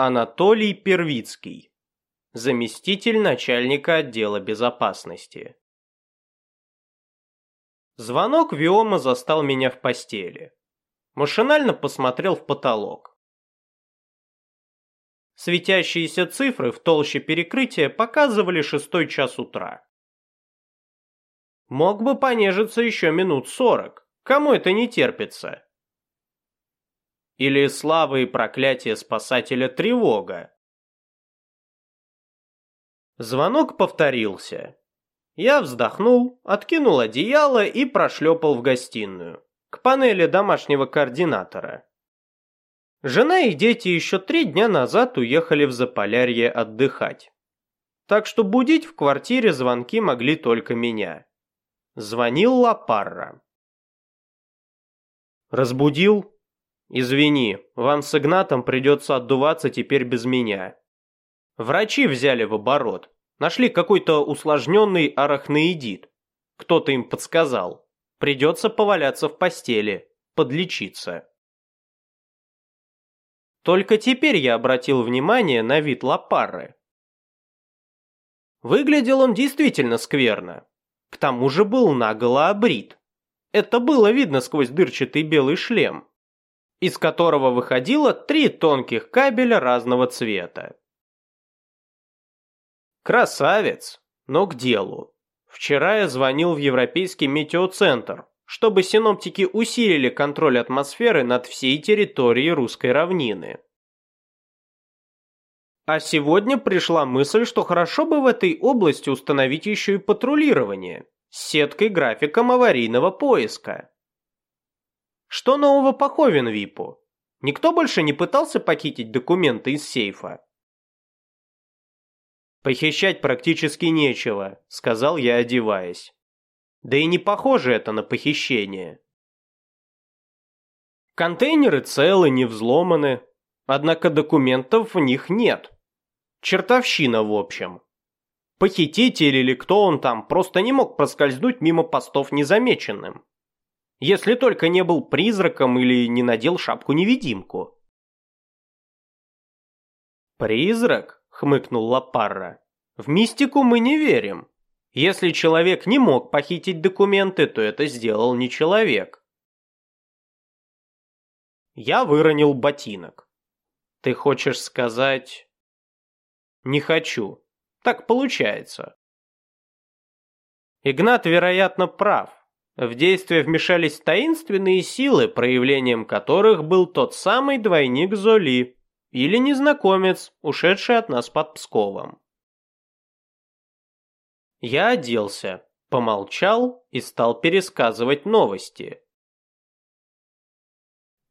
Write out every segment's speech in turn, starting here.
Анатолий Первицкий, заместитель начальника отдела безопасности. Звонок Виома застал меня в постели. Машинально посмотрел в потолок. Светящиеся цифры в толще перекрытия показывали шестой час утра. Мог бы понежиться еще минут сорок. Кому это не терпится? Или слава и проклятие спасателя тревога? Звонок повторился. Я вздохнул, откинул одеяло и прошлепал в гостиную, к панели домашнего координатора. Жена и дети еще три дня назад уехали в Заполярье отдыхать. Так что будить в квартире звонки могли только меня. Звонил Лапарра. «Разбудил?» «Извини, вам с Игнатом придется отдуваться теперь без меня. Врачи взяли в оборот, Нашли какой-то усложненный арахноидит. Кто-то им подсказал. Придется поваляться в постели, подлечиться. Только теперь я обратил внимание на вид Лапары. Выглядел он действительно скверно. К тому же был наголо обрит. Это было видно сквозь дырчатый белый шлем, из которого выходило три тонких кабеля разного цвета. Красавец, но к делу. Вчера я звонил в Европейский метеоцентр, чтобы синоптики усилили контроль атмосферы над всей территорией русской равнины. А сегодня пришла мысль, что хорошо бы в этой области установить еще и патрулирование с сеткой графиком аварийного поиска. Что нового по Ховенвипу? Никто больше не пытался похитить документы из сейфа? «Похищать практически нечего», — сказал я, одеваясь. «Да и не похоже это на похищение». Контейнеры целы, не взломаны, однако документов в них нет. Чертовщина, в общем. Похититель или кто он там просто не мог проскользнуть мимо постов незамеченным. Если только не был призраком или не надел шапку-невидимку. «Призрак?» хмыкнул Лапарра. В мистику мы не верим. Если человек не мог похитить документы, то это сделал не человек. Я выронил ботинок. Ты хочешь сказать... Не хочу. Так получается. Игнат, вероятно, прав. В действие вмешались таинственные силы, проявлением которых был тот самый двойник Золи. Или незнакомец, ушедший от нас под Псковом. Я оделся, помолчал и стал пересказывать новости.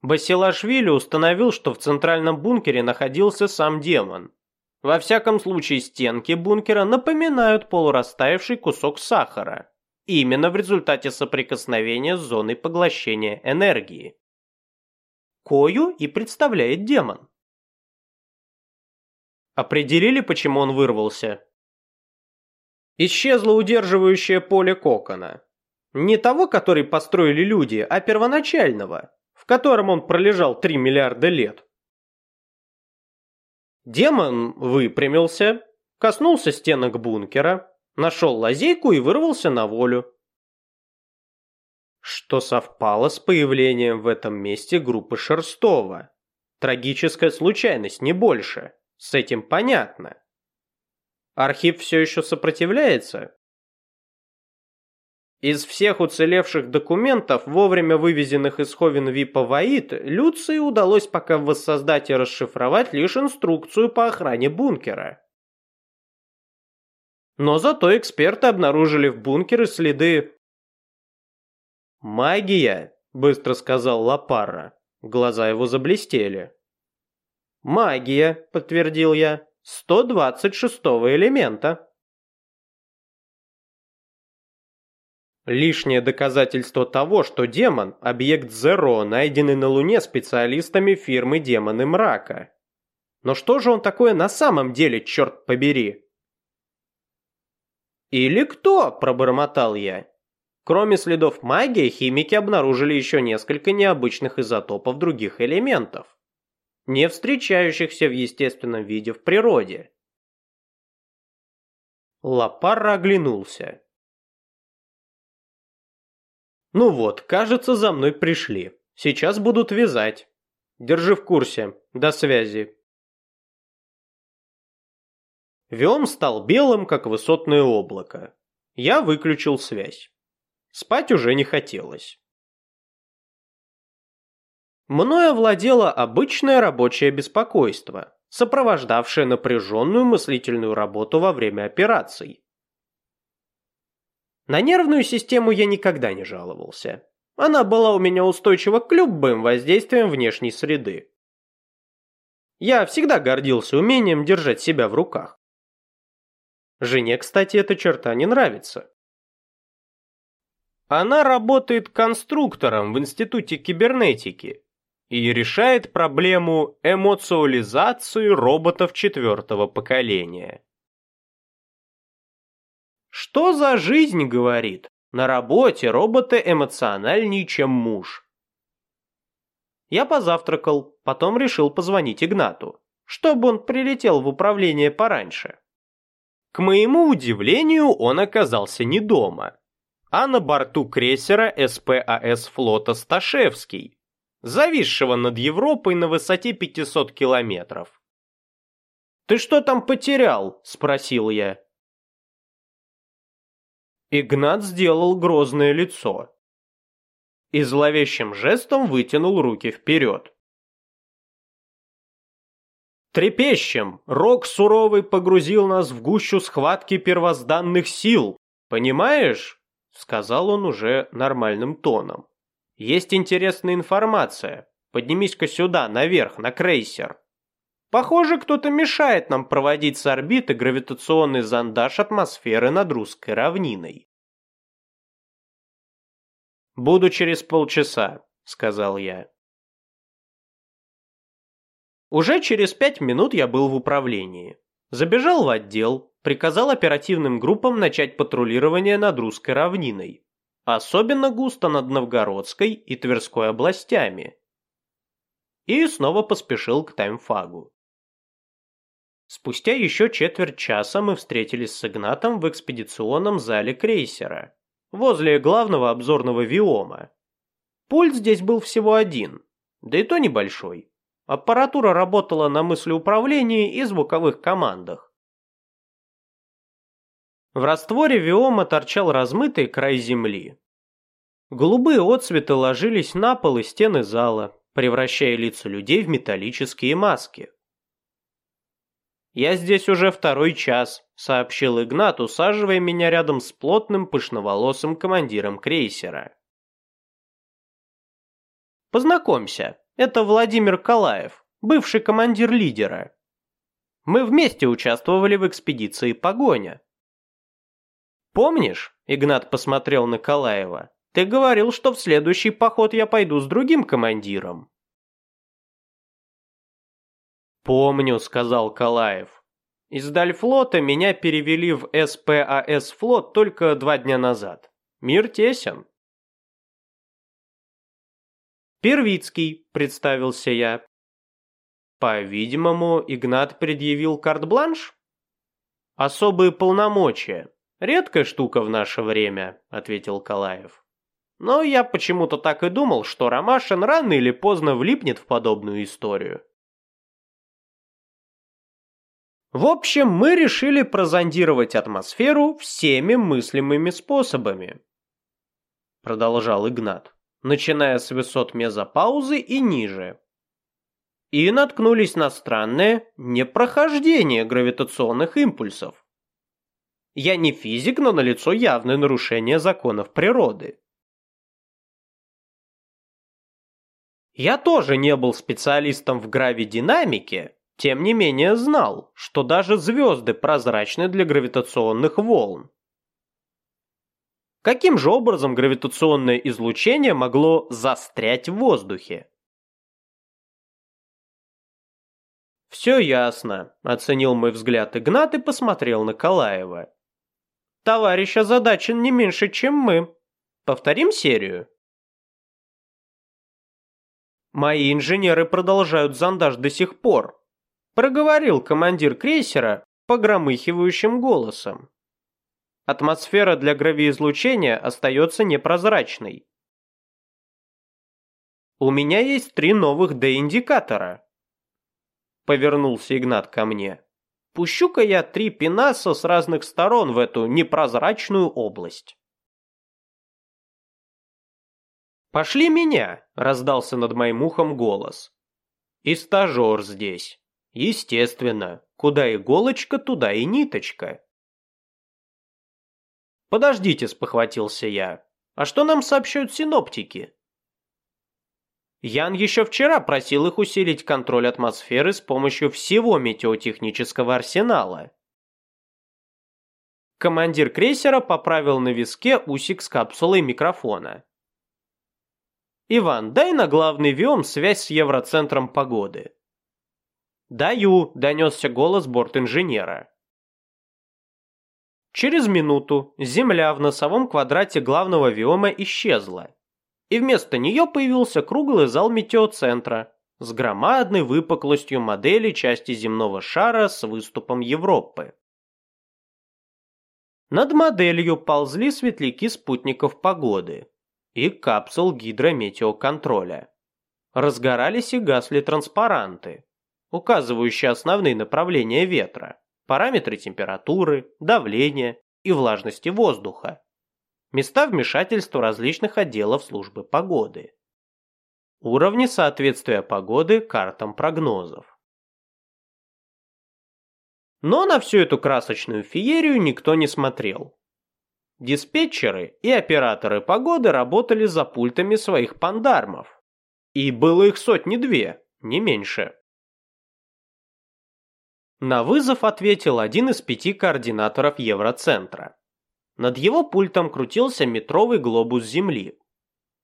Басилашвили установил, что в центральном бункере находился сам демон. Во всяком случае, стенки бункера напоминают полурастаявший кусок сахара, именно в результате соприкосновения с зоной поглощения энергии. Кою и представляет демон. Определили, почему он вырвался? Исчезло удерживающее поле кокона. Не того, который построили люди, а первоначального, в котором он пролежал 3 миллиарда лет. Демон выпрямился, коснулся стенок бункера, нашел лазейку и вырвался на волю. Что совпало с появлением в этом месте группы Шерстова. Трагическая случайность, не больше. С этим понятно. Архив все еще сопротивляется? Из всех уцелевших документов, вовремя вывезенных из Ховенвипа в Аид, Люции удалось пока воссоздать и расшифровать лишь инструкцию по охране бункера. Но зато эксперты обнаружили в бункере следы... «Магия», — быстро сказал Лапарра. Глаза его заблестели. «Магия», — подтвердил я. «126-го элемента». Лишнее доказательство того, что демон – объект Зеро, найденный на Луне специалистами фирмы «Демоны мрака». Но что же он такое на самом деле, черт побери? «Или кто?» – пробормотал я. Кроме следов магии, химики обнаружили еще несколько необычных изотопов других элементов. не встречающихся в естественном виде в природе. Лапарра оглянулся. «Ну вот, кажется, за мной пришли. Сейчас будут вязать. Держи в курсе. До связи». Виом стал белым, как высотное облако. Я выключил связь. Спать уже не хотелось. Мною овладело обычное рабочее беспокойство, сопровождавшее напряженную мыслительную работу во время операций. На нервную систему я никогда не жаловался. Она была у меня устойчива к любым воздействиям внешней среды. Я всегда гордился умением держать себя в руках. Жене, кстати, эта черта не нравится. Она работает конструктором в Институте кибернетики и решает проблему эмоциализации роботов четвертого поколения. Что за жизнь, говорит? На работе роботы эмоциональнее, чем муж. Я позавтракал, потом решил позвонить Игнату, чтобы он прилетел в управление пораньше. К моему удивлению, он оказался не дома, а на борту крейсера СПАС флота «Сташевский», зависшего над Европой на высоте 500 километров. «Ты что там потерял?» – спросил я. Игнат сделал грозное лицо и зловещим жестом вытянул руки вперед. Трепещем, рок суровый погрузил нас в гущу схватки первозданных сил, понимаешь? Сказал он уже нормальным тоном. Есть интересная информация. Поднимись-ка сюда, наверх, на крейсер. Похоже, кто-то мешает нам проводить с орбиты гравитационный зондаж атмосферы над русской равниной. «Буду через полчаса», — сказал я. Уже через пять минут я был в управлении. Забежал в отдел, приказал оперативным группам начать патрулирование над русской равниной. Особенно густо над Новгородской и Тверской областями. И снова поспешил к таймфагу. Спустя еще четверть часа мы встретились с Игнатом в экспедиционном зале крейсера, возле главного обзорного виома. Пульт здесь был всего один, да и то небольшой. Аппаратура работала на мыслеуправлении и звуковых командах. В растворе виома торчал размытый край земли. Голубые отцветы ложились на пол и стены зала, превращая лица людей в металлические маски. «Я здесь уже второй час», — сообщил Игнат, усаживая меня рядом с плотным пышноволосым командиром крейсера. «Познакомься, это Владимир Калаев, бывший командир лидера. Мы вместе участвовали в экспедиции «Погоня». «Помнишь?» — Игнат посмотрел на Калаева. «Ты говорил, что в следующий поход я пойду с другим командиром». «Помню», — сказал Калаев. «Из Дальфлота меня перевели в СПАС флот только два дня назад. Мир тесен». «Первицкий», — представился я. По-видимому, Игнат предъявил карт-бланш? «Особые полномочия. Редкая штука в наше время», — ответил Калаев. «Но я почему-то так и думал, что Ромашин рано или поздно влипнет в подобную историю. В общем, мы решили прозондировать атмосферу всеми мыслимыми способами. Продолжал Игнат, начиная с высот мезопаузы и ниже. И наткнулись на странное непрохождение гравитационных импульсов. Я не физик, но налицо явное нарушение законов природы. Я тоже не был специалистом в гравидинамике, тем не менее знал, что даже звезды прозрачны для гравитационных волн. Каким же образом гравитационное излучение могло застрять в воздухе? «Все ясно», — оценил мой взгляд Игнат и посмотрел на Калаева. «Товарищ озадачен не меньше, чем мы. Повторим серию?» Мои инженеры продолжают зондаж до сих пор, проговорил командир крейсера погромыхивающим голосом. Атмосфера для гравиизлучения остается непрозрачной. У меня есть три новых Д-индикатора. Повернулся Игнат ко мне. Пущу-ка я три пенаса с разных сторон в эту непрозрачную область. «Пошли меня!» — раздался над моим ухом голос. «И стажер здесь. Естественно, куда иголочка, туда и ниточка». «Подождите», — спохватился я. «А что нам сообщают синоптики?» Ян еще вчера просил их усилить контроль атмосферы с помощью всего метеотехнического арсенала. Командир крейсера поправил на виске усик с капсулой микрофона. «Иван, дай на главный виом связь с Евроцентром погоды». «Даю», — донесся голос борт-инженера. Через минуту Земля в носовом квадрате главного виома исчезла, и вместо нее появился круглый зал метеоцентра с громадной выпуклостью модели части земного шара с выступом Европы. Над моделью ползли светляки спутников погоды, и капсул гидрометеоконтроля. Разгорались и гасли транспаранты, указывающие основные направления ветра, параметры температуры, давления и влажности воздуха, места вмешательства различных отделов службы погоды, уровни соответствия погоды картам прогнозов. Но на всю эту красочную феерию никто не смотрел. Диспетчеры и операторы погоды работали за пультами своих пандармов. И было их сотни-две, не меньше. На вызов ответил один из пяти координаторов Евроцентра. Над его пультом крутился метровый глобус Земли,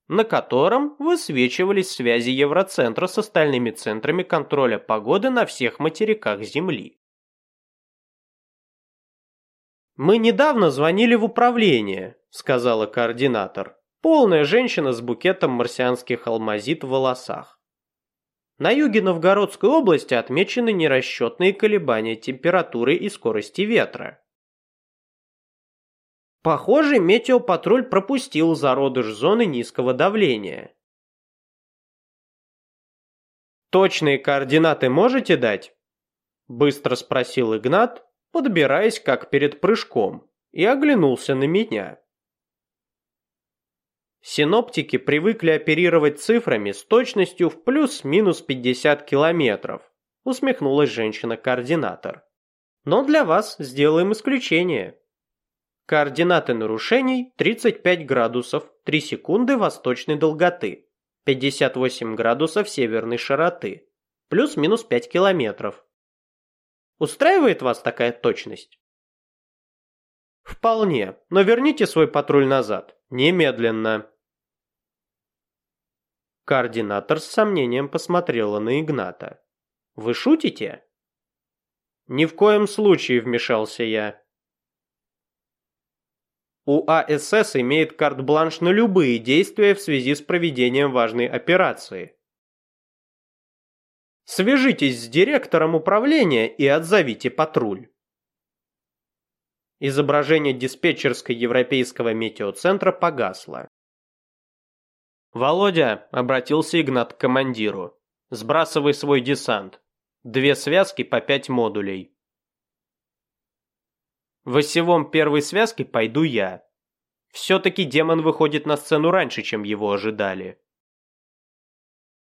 на котором высвечивались связи Евроцентра с остальными центрами контроля погоды на всех материках Земли. «Мы недавно звонили в управление», — сказала координатор. Полная женщина с букетом марсианских алмазит в волосах. На юге Новгородской области отмечены нерасчетные колебания температуры и скорости ветра. Похоже, метеопатруль пропустил зародыш зоны низкого давления. «Точные координаты можете дать?» Быстро спросил Игнат, подбираясь как перед прыжком, и оглянулся на меня. Синоптики привыкли оперировать цифрами с точностью в плюс-минус 50 километров, усмехнулась женщина-координатор. Но для вас сделаем исключение. Координаты нарушений 35 градусов 3 секунды восточной долготы, 58 градусов северной широты, плюс-минус 5 километров. Устраивает вас такая точность? Вполне, но верните свой патруль назад. Немедленно. Координатор с сомнением посмотрела на Игната. Вы шутите? Ни в коем случае вмешался я. У АСС имеет карт-бланш на любые действия в связи с проведением важной операции. Свяжитесь с директором управления и отзовите патруль. Изображение диспетчерской европейского метеоцентра погасло. «Володя», — обратился Игнат к командиру, — «сбрасывай свой десант. Две связки по пять модулей». В осевом первой связки пойду я. Все-таки демон выходит на сцену раньше, чем его ожидали.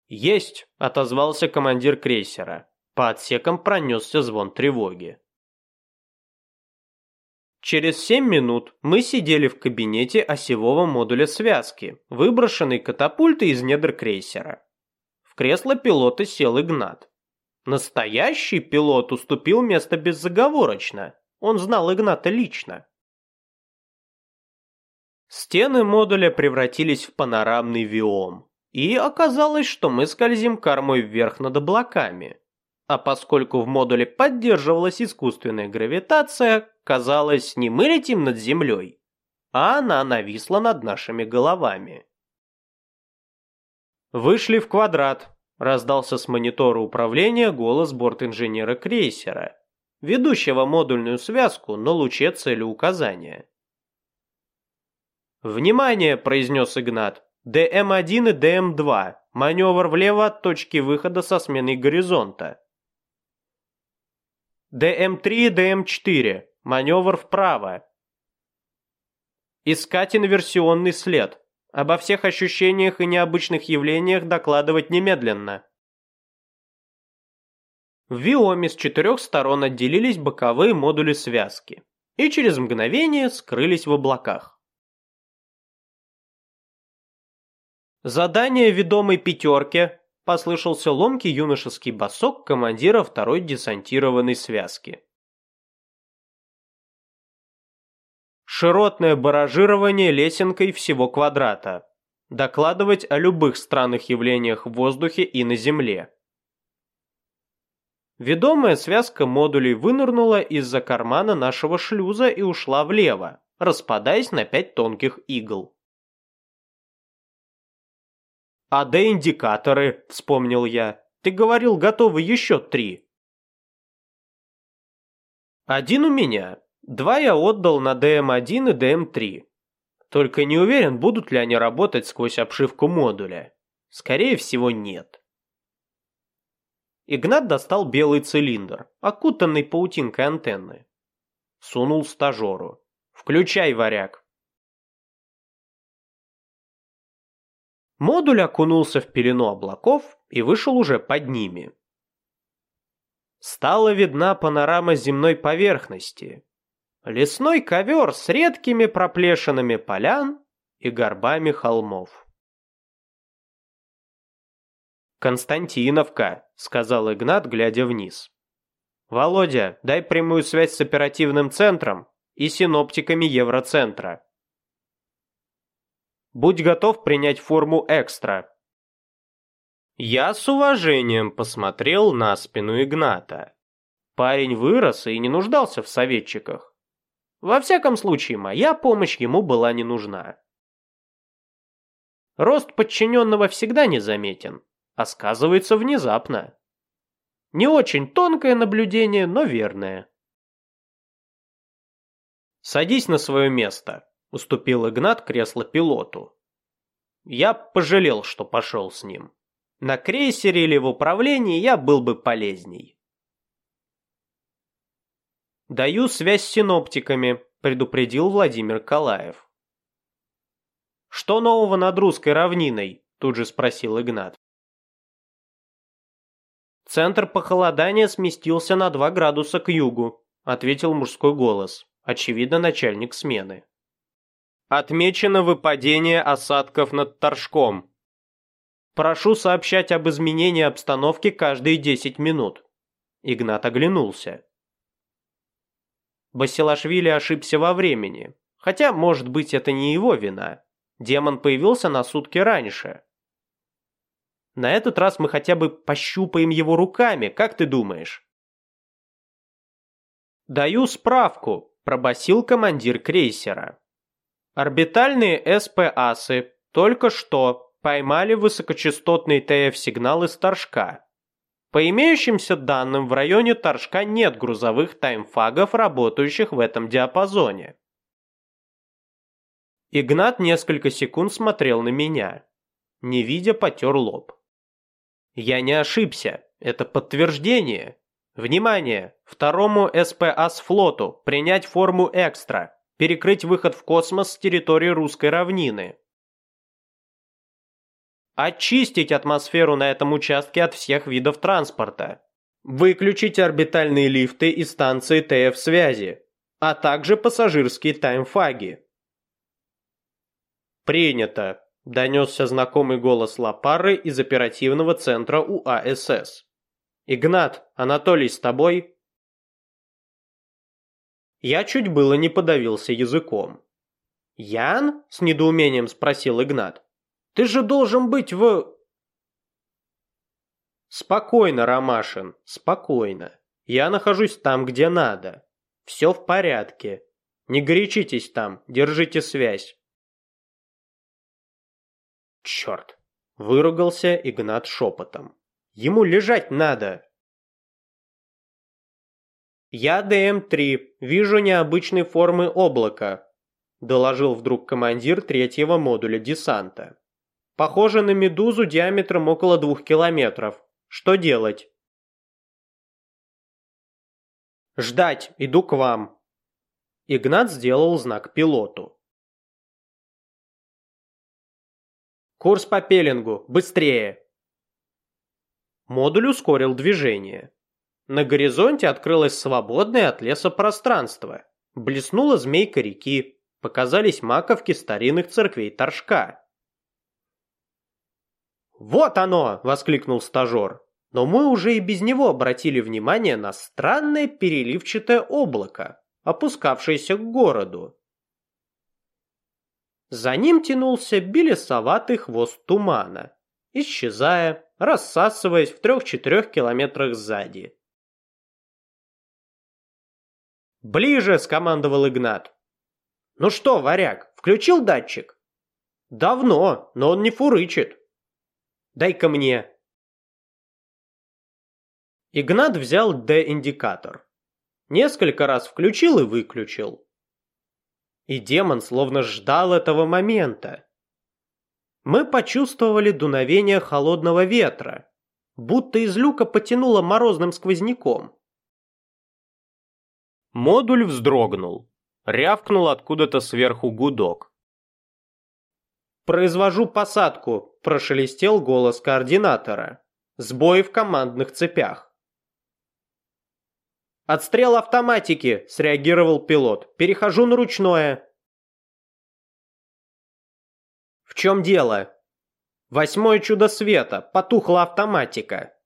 «Есть!» – отозвался командир крейсера. По отсекам пронесся звон тревоги. Через семь минут мы сидели в кабинете осевого модуля связки, выброшенной катапультой из недр крейсера. В кресло пилота сел Игнат. Настоящий пилот уступил место беззаговорочно. Он знал Игната лично. Стены модуля превратились в панорамный виом. И оказалось, что мы скользим кормой вверх над облаками. А поскольку в модуле поддерживалась искусственная гравитация, казалось, не мы летим над землей, а она нависла над нашими головами. «Вышли в квадрат», — раздался с монитора управления голос бортинженера крейсера, ведущего модульную связку на луче целеуказания. «Внимание!» – произнес Игнат. ДМ-1 и ДМ-2. Маневр влево от точки выхода со сменой горизонта. ДМ-3 и ДМ-4. Маневр вправо. Искать инверсионный след. Обо всех ощущениях и необычных явлениях докладывать немедленно. В Виоме с четырех сторон отделились боковые модули связки и через мгновение скрылись в облаках. Задание ведомой пятерки послышался ломкий юношеский босок командира второй десантированной связки. Широтное баражирование лесенкой всего квадрата. Докладывать о любых странных явлениях в воздухе и на земле. Ведомая связка модулей вынырнула из-за кармана нашего шлюза и ушла влево, распадаясь на пять тонких игл. «АД-индикаторы», — вспомнил я. «Ты говорил, готовы еще три». «Один у меня. Два я отдал на ДМ-1 и ДМ-3. Только не уверен, будут ли они работать сквозь обшивку модуля. Скорее всего, нет». Игнат достал белый цилиндр, окутанный паутинкой антенны. Сунул стажеру. «Включай, варяг». Модуль окунулся в пелену облаков и вышел уже под ними. Стала видна панорама земной поверхности. Лесной ковер с редкими проплешинами полян и горбами холмов. «Константиновка», — сказал Игнат, глядя вниз. «Володя, дай прямую связь с оперативным центром и синоптиками Евроцентра. Будь готов принять форму экстра». Я с уважением посмотрел на спину Игната. Парень вырос и не нуждался в советчиках. Во всяком случае, моя помощь ему была не нужна. Рост подчиненного всегда незаметен а сказывается внезапно. Не очень тонкое наблюдение, но верное. «Садись на свое место», — уступил Игнат кресло пилоту. Я пожалел, что пошел с ним. На крейсере или в управлении я был бы полезней. «Даю связь с синоптиками», — предупредил Владимир Калаев. «Что нового над русской равниной?» — тут же спросил Игнат. Центр похолодания сместился на 2 градуса к югу, ответил мужской голос, очевидно, начальник смены. Отмечено выпадение осадков над Торжком. Прошу сообщать об изменении обстановки каждые 10 минут. Игнат оглянулся. Басилашвили ошибся во времени, хотя, может быть, это не его вина. Демон появился на сутки раньше, на этот раз мы хотя бы пощупаем его руками, как ты думаешь?» «Даю справку», – пробасил командир крейсера. «Орбитальные СПАСы только что поймали высокочастотный ТФ-сигнал из Торжка. По имеющимся данным, в районе Торжка нет грузовых таймфагов, работающих в этом диапазоне». Игнат несколько секунд смотрел на меня. Не видя, потер лоб. Я не ошибся. Это подтверждение. Внимание! Второму СПАС флоту принять форму экстра. Перекрыть выход в космос с территории русской равнины. Очистить атмосферу на этом участке от всех видов транспорта. Выключить орбитальные лифты и станции ТФ-связи, а также пассажирские таймфаги. Принято. Донесся знакомый голос Лапары из оперативного центра УАСС. «Игнат, Анатолий с тобой?» Я чуть было не подавился языком. «Ян?» – с недоумением спросил Игнат. «Ты же должен быть в...» «Спокойно, Ромашин, спокойно. Я нахожусь там, где надо. Все в порядке. Не горячитесь там, держите связь. Черт! Выругался Игнат шепотом. Ему лежать надо. «Я ДМ-3, вижу необычной формы облака», доложил вдруг командир третьего модуля десанта. «Похоже на медузу диаметром около двух километров. Что делать?» «Ждать, иду к вам». Игнат сделал знак пилоту. «Курс по пеленгу, быстрее!» Модуль ускорил движение. На горизонте открылось свободное от леса пространство. Блеснула змейка реки, показались маковки старинных церквей Торжка. «Вот оно!» – воскликнул стажер. Но мы уже и без него обратили внимание на странное переливчатое облако, опускавшееся к городу. За ним тянулся белесоватый хвост тумана, исчезая, рассасываясь в трех-четырех километрах сзади. «Ближе!» – скомандовал Игнат. «Ну что, варяг, включил датчик?» «Давно, но он не фурычит». «Дай-ка мне». Игнат взял Д-индикатор. Несколько раз включил и выключил. И демон словно ждал этого момента. Мы почувствовали дуновение холодного ветра, будто из люка потянуло морозным сквозняком. Модуль вздрогнул. Рявкнул откуда-то сверху гудок. «Произвожу посадку», – прошелестел голос координатора. «Сбой в командных цепях». «Отстрел автоматики», – среагировал пилот. «Перехожу на ручное». «В чем дело?» «Восьмое чудо света. Потухла автоматика».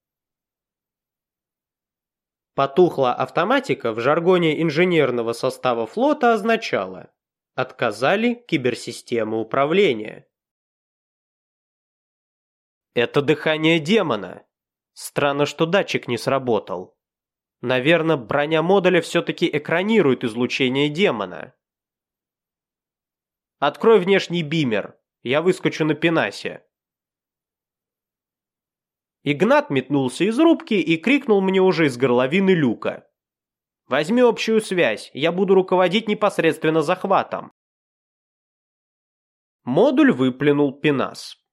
Потухла автоматика в жаргоне инженерного состава флота означала «отказали киберсистемы управления». Это дыхание демона. Странно, что датчик не сработал. Наверное, броня модуля все-таки экранирует излучение демона. Открой внешний бимер. Я выскочу на пенасе. Игнат метнулся из рубки и крикнул мне уже из горловины люка. «Возьми общую связь, я буду руководить непосредственно захватом». Модуль выплюнул пенас.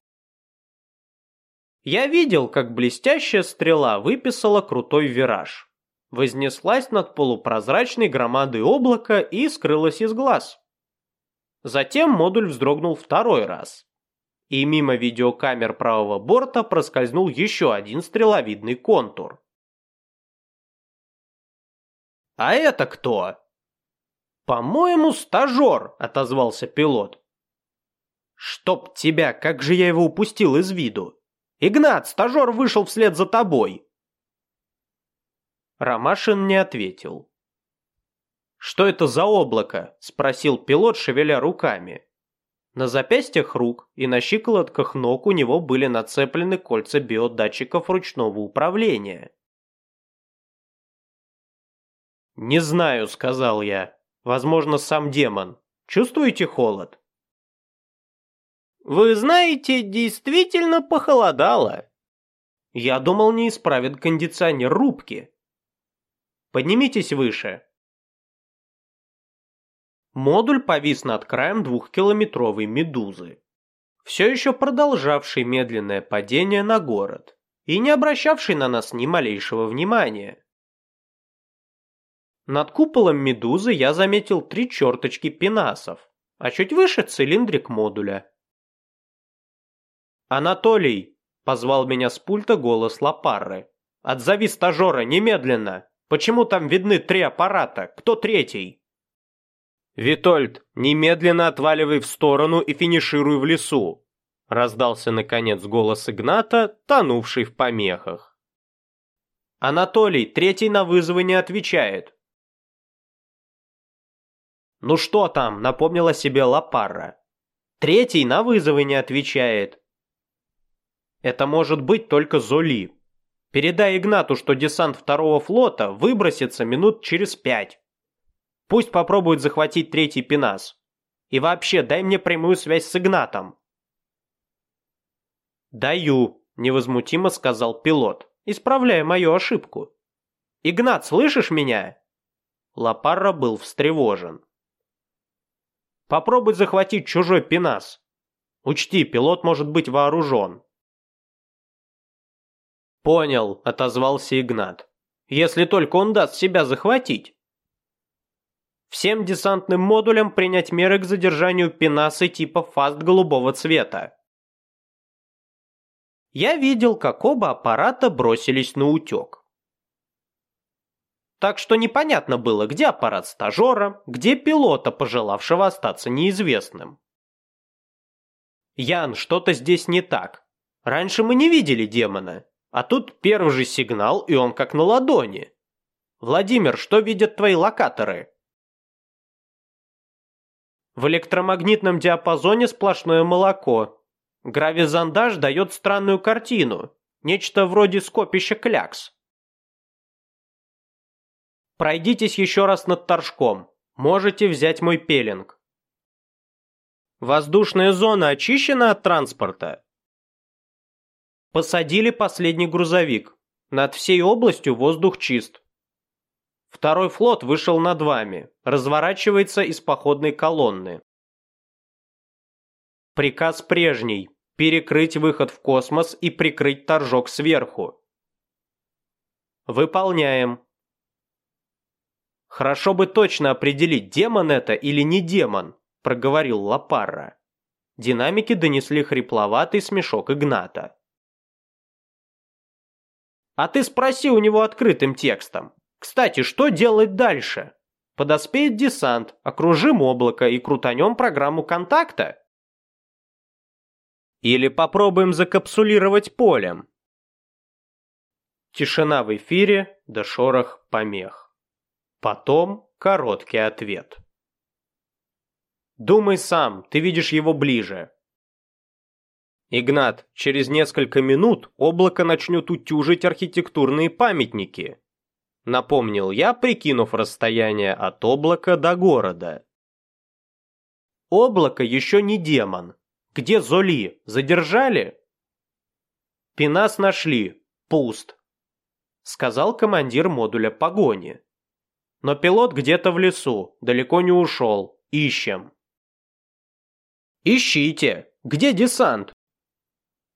Я видел, как блестящая стрела выписала крутой вираж. Вознеслась над полупрозрачной громадой облака и скрылась из глаз. Затем модуль вздрогнул второй раз и мимо видеокамер правого борта проскользнул еще один стреловидный контур. «А это кто?» «По-моему, стажер», — отозвался пилот. «Чтоб тебя, как же я его упустил из виду! Игнат, стажер вышел вслед за тобой!» Ромашин не ответил. «Что это за облако?» — спросил пилот, шевеля руками. На запястьях рук и на щиколотках ног у него были нацеплены кольца биодатчиков ручного управления. «Не знаю», — сказал я. «Возможно, сам демон. Чувствуете холод?» «Вы знаете, действительно похолодало». «Я думал, не исправит кондиционер рубки». «Поднимитесь выше», Модуль повис над краем двухкилометровой медузы, все еще продолжавший медленное падение на город и не обращавший на нас ни малейшего внимания. Над куполом медузы я заметил три черточки пенасов, а чуть выше цилиндрик модуля. «Анатолий!» – позвал меня с пульта голос Лапарры. «Отзови стажера немедленно! Почему там видны три аппарата? Кто третий?» «Витольд, немедленно отваливай в сторону и финишируй в лесу!» Раздался, наконец, голос Игната, тонувший в помехах. «Анатолий, третий на вызовы не отвечает!» «Ну что там?» — напомнила себе Лапарра. «Третий на вызовы не отвечает!» «Это может быть только Золи. Передай Игнату, что десант второго флота выбросится минут через пять». Пусть попробует захватить третий пенас. И вообще, дай мне прямую связь с Игнатом. «Даю», — невозмутимо сказал пилот, исправляя мою ошибку. «Игнат, слышишь меня?» Лапарра был встревожен. «Попробуй захватить чужой пенас. Учти, пилот может быть вооружен». «Понял», — отозвался Игнат. «Если только он даст себя захватить». Всем десантным модулям принять меры к задержанию пенасы типа фаст голубого цвета. Я видел, как оба аппарата бросились на утек. Так что непонятно было, где аппарат стажера, где пилота, пожелавшего остаться неизвестным. Ян, что-то здесь не так. Раньше мы не видели демона, а тут первый же сигнал, и он как на ладони. Владимир, что видят твои локаторы? В электромагнитном диапазоне сплошное молоко. Гравизандаж дает странную картину, нечто вроде скопища клякс. Пройдитесь еще раз над торжком. Можете взять мой пеленг. Воздушная зона очищена от транспорта. Посадили последний грузовик. Над всей областью воздух чист. Второй флот вышел над вами, разворачивается из походной колонны. Приказ прежний – перекрыть выход в космос и прикрыть торжок сверху. Выполняем. Хорошо бы точно определить, демон это или не демон, проговорил Лапарра. Динамики донесли хрипловатый смешок Игната. А ты спроси у него открытым текстом. Кстати, что делать дальше? Подоспеет десант, окружим облако и крутанем программу контакта? Или попробуем закапсулировать полем? Тишина в эфире, да шорох помех. Потом короткий ответ. Думай сам, ты видишь его ближе. Игнат, через несколько минут облако начнет утюжить архитектурные памятники, напомнил я, прикинув расстояние от облака до города. Облако еще не демон. Где Золи? Задержали? Пенас нашли. Пуст. Сказал командир модуля погони. Но пилот где-то в лесу, далеко не ушел. Ищем. Ищите. Где десант?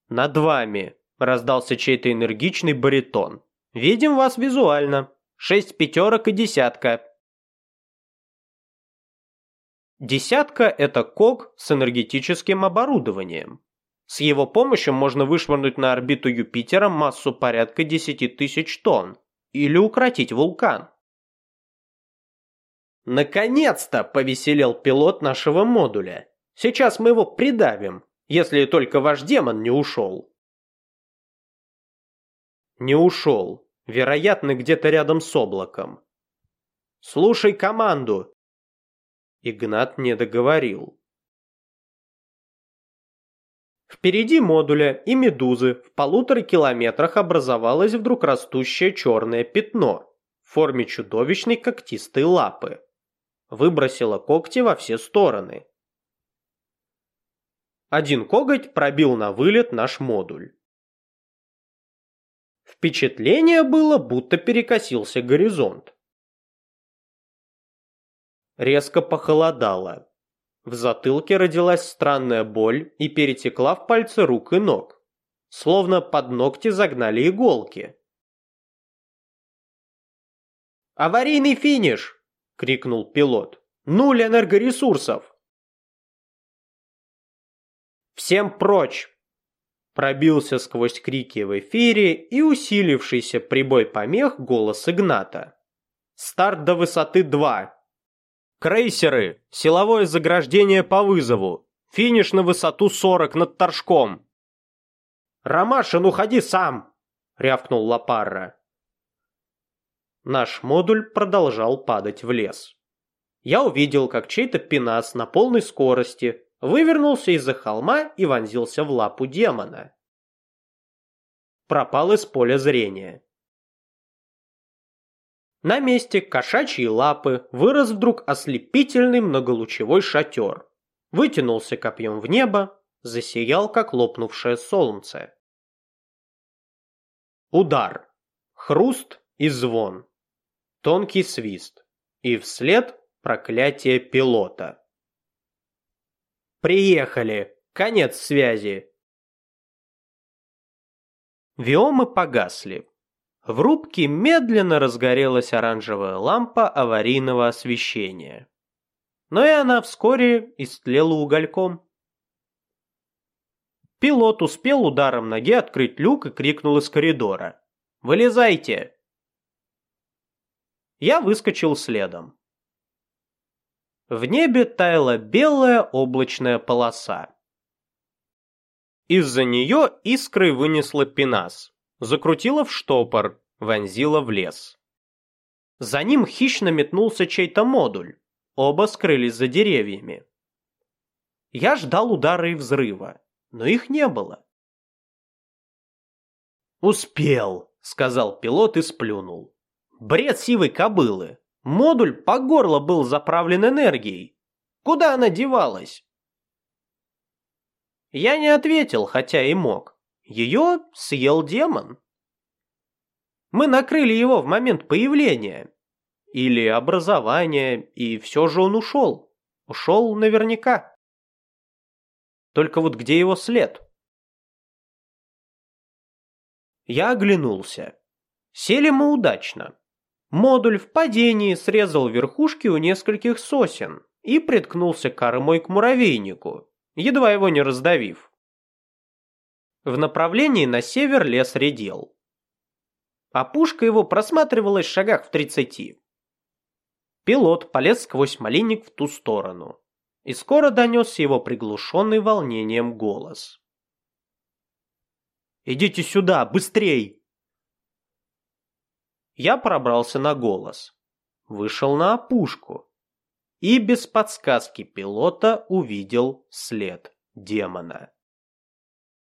Над вами, раздался чей-то энергичный баритон. Видим вас визуально. Шесть пятерок и десятка. Десятка – это кок с энергетическим оборудованием. С его помощью можно вышвырнуть на орбиту Юпитера массу порядка 10 тысяч тонн или укротить вулкан. Наконец-то повеселел пилот нашего модуля. Сейчас мы его придавим, если только ваш демон не ушел. Не ушел. Вероятно, где-то рядом с облаком. «Слушай команду!» Игнат не договорил. Впереди модуля и медузы в полутора километрах образовалось вдруг растущее черное пятно в форме чудовищной когтистой лапы. Выбросило когти во все стороны. Один коготь пробил на вылет наш модуль. Впечатление было, будто перекосился горизонт. Резко похолодало. В затылке родилась странная боль и перетекла в пальцы рук и ног. Словно под ногти загнали иголки. «Аварийный финиш!» — крикнул пилот. «Нуль энергоресурсов!» «Всем прочь!» Пробился сквозь крики в эфире и усилившийся прибой помех голос Игната. Старт до высоты 2. Крейсеры, силовое заграждение по вызову. Финиш на высоту 40 над торжком. «Ромашин, уходи сам!» — рявкнул Лапарра. Наш модуль продолжал падать в лес. Я увидел, как чей-то пенас на полной скорости вывернулся из-за холма и вонзился в лапу демона. Пропал из поля зрения. На месте кошачьей лапы вырос вдруг ослепительный многолучевой шатер. Вытянулся копьем в небо, засиял, как лопнувшее солнце. Удар, хруст и звон, тонкий свист, и вслед проклятие пилота. «Приехали! Конец связи!» Виомы погасли. В рубке медленно разгорелась оранжевая лампа аварийного освещения. Но и она вскоре истлела угольком. Пилот успел ударом ноги открыть люк и крикнул из коридора. «Вылезайте!» Я выскочил следом. В небе таяла белая облачная полоса. Из-за нее искрой вынесла пенас, закрутила в штопор, вонзила в лес. За ним хищно метнулся чей-то модуль. Оба скрылись за деревьями. Я ждал удара и взрыва, но их не было. «Успел», — сказал пилот и сплюнул. «Бред сивой кобылы. Модуль по горло был заправлен энергией. Куда она девалась?» Я не ответил, хотя и мог. Ее съел демон. Мы накрыли его в момент появления. Или образования, и все же он ушел. Ушел наверняка. Только вот где его след? Я оглянулся. Сели мы удачно. Модуль в падении срезал верхушки у нескольких сосен и приткнулся кормой к муравейнику, едва его не раздавив. В направлении на север лес редел. Опушка его просматривалась в шагах в тридцати. Пилот полез сквозь малинник в ту сторону, и скоро донесся его приглушенный волнением голос. «Идите сюда, быстрей!» Я пробрался на голос, вышел на опушку и без подсказки пилота увидел след демона.